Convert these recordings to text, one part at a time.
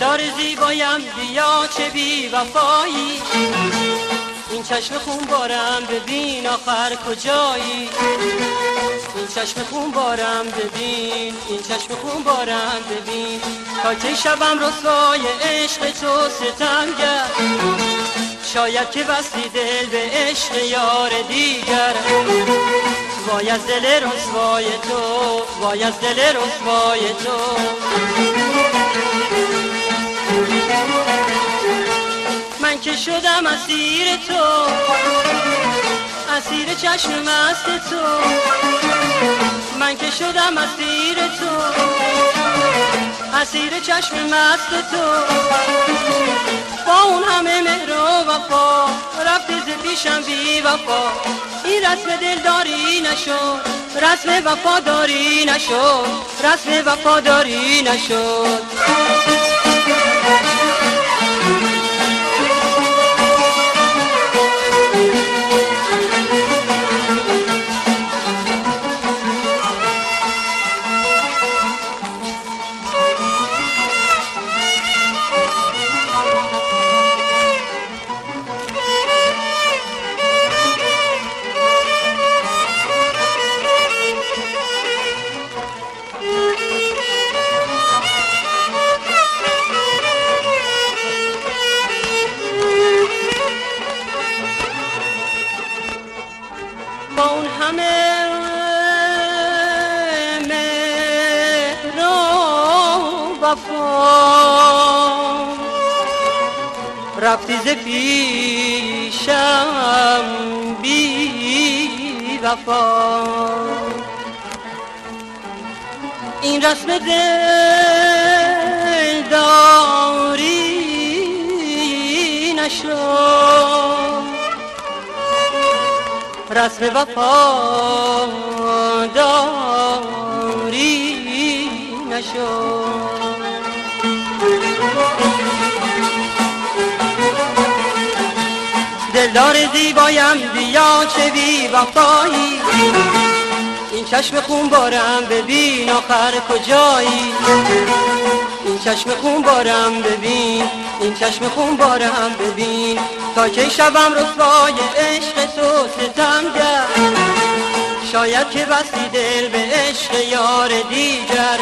دلدار زیبایم بیا چه بی وفایی. این چشم خون بارم ببین آخر کجایی. این چشم خون بارم ببین. این چشم خون بارم ببین. تا که شبم رسوای عشق تو ستم شاید که بستی دل به عشق یار دیگر. وای از دل رسوای تو وای از دل رسوای تو. شدم اسیر تو اسیر چشم مست تو. من که شدم اسیر تو اسیر چشم مست تو. با اون همه مهر و وفا رفتی ز پیشم بی وفا. این رسم دلداری نشد رسم وفاداری نشد رسم وفاداری نشد. وفا رفتی ز پیشم بی وفا. این رسم دلداری نشد رسم وفاداری دلدار زیبایم بیا چه بی وفایی. این چشم خون بارم ببین آخر کجایی. این چشم خون بارم ببین. این چشم خون بارم ببین. تا که شبم رسوای عشق تو ستم شاید که بستی دل به عشق یار دیگر.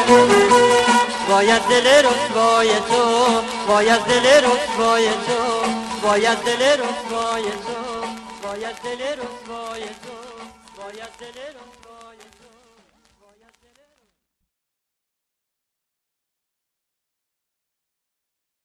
باید دل رسوای تو باید دل رسوای تو. باید دل رسوای تو باید دل رسوای تو باید دل رسوای